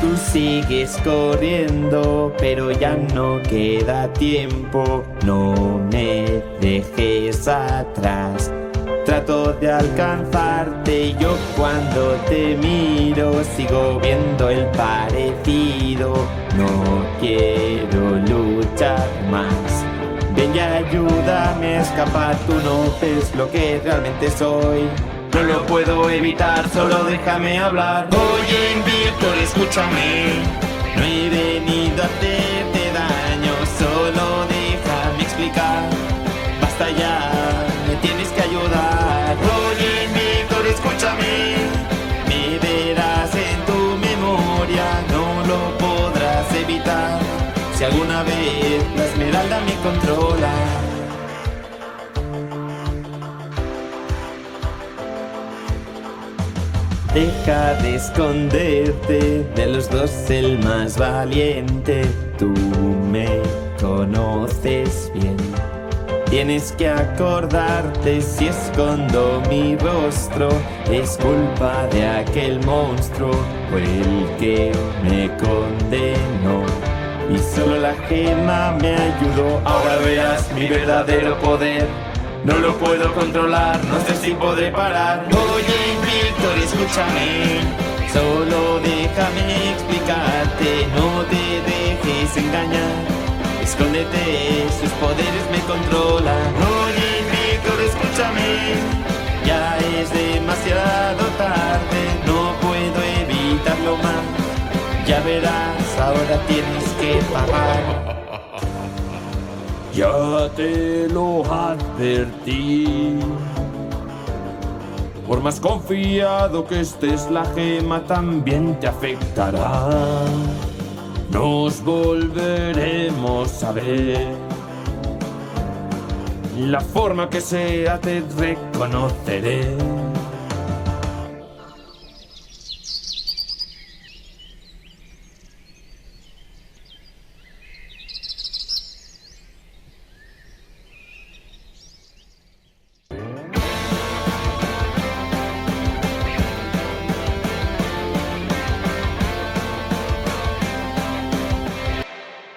Tú sigues corriendo, pero ya no queda tiempo. No me dejes atrás. Trato de alcanzarte y yo cuando te miro sigo viendo el parecido. No quiero luchar más. Ven y ayúdame a escapar, tú no ves lo que realmente soy. No lo puedo evitar, solo déjame hablar. Oye, Víctor, escúchame. No he venido a hacerte daño, solo déjame explicar. Basta ya, me tienes que ayudar. Oye, Víctor, escúchame. Me verás en tu memoria, no lo podrás evitar. Si alguna vez la esmeralda me controla. Deja de esconderte, de los dos el más valiente. Tú me conoces bien. Tienes que acordarte si escondo mi rostro, es culpa de aquel monstruo, fue el que me condenó. Y solo la gema me ayudó, ahora verás mi verdadero poder. No lo puedo controlar, no sé si podré parar. Oye, Víctor, escúchame. Solo déjame explicarte, no te dejes engañar. Escóndete, sus poderes me controlan. Oye, Víctor, escúchame. Ya es demasiado tarde, no puedo evitarlo más. Ya verás, ahora tienes que pagar. Ya te lo advertí. Por más confiado que estés, la gema también te afectará. Nos volveremos a ver. La forma que sea te reconoceré.